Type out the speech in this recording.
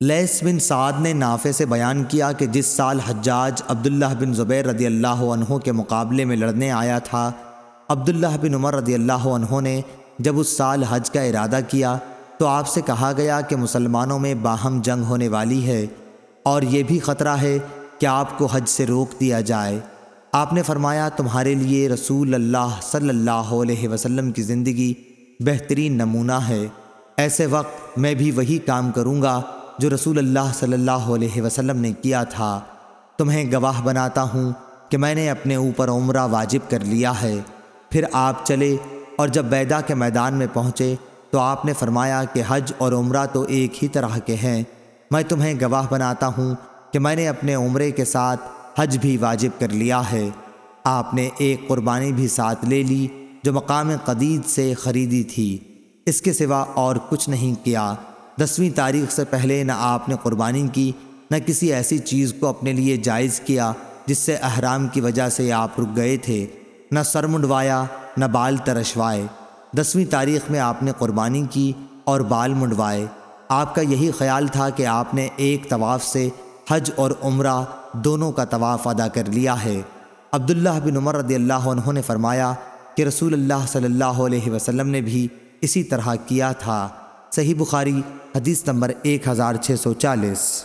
لیس بن سعد نے نافع سے بیان کیا کہ جس سال حجاج عبداللہ بن زبیر رضی اللہ عنہ کے مقابلے میں لڑنے آیا تھا، عبداللہ بن عمر رضی اللہ عنہ نے جب اس سال حج کا ارادہ کیا تو آپ سے کہا گیا کہ مسلمانوں میں باہم جنگ ہونے والی ہے اور یہ بھی خطرہ ہے کہ آپ کو حج سے روک دیا جائے۔ آپ نے فرمایا، تمہارے لیے رسول اللہ صلی اللہ علیہ وسلم کی زندگی بہترین نمونہ ہے۔ ایسے وقت میں بھی وہی کام کروں گا جو رسول اللہ صلی اللہ علیہ وسلم نے کیا تھا، تمہیں گواہ بناتا ہوں کہ میں نے اپنے اوپر عمرہ واجب کر لیا ہے۔ پھر آپ چلے اور جب بیدا کے میدان میں پہنچے تو آپ نے فرمایا کہ حج اور عمرہ تو ایک ہی طرح کے ہیں۔ میں تمہیں گواہ بناتا ہوں کہ میں نے اپنے عمرے کے ساتھ حج بھی واجب کر لیا ہے۔ آپ نے ایک قربانی بھی ساتھ لے لی جو مقام قدید سے خریدی تھی۔ اس کے سوا اور کچھ نہیں کیا۔ دسویں تاریخ سے پہلے نہ آپ نے قربانی کی، نہ کسی ایسی چیز کو اپنے لیے جائز کیا جس سے احرام کی وجہ سے آپ رک گئے تھے۔ نہ سر منڈوایا، نہ بال ترشوائے۔ دسویں تاریخ میں آپ نے قربانی کی اور بال منڈوائے۔ آپ کا یہی خیال تھا کہ آپ نے ایک طواف سے حج اور عمرہ دونوں کا طواف ادا کر لیا ہے۔ عبداللہ بن عمر رضی اللہ عنہ نے فرمایا کہ رسول اللہ صلی اللہ علیہ وسلم نے بھی اسی طرح کیا تھا۔ صحیح بخاری حدیث نمبر ایک ہزار چھ سو چالیس۔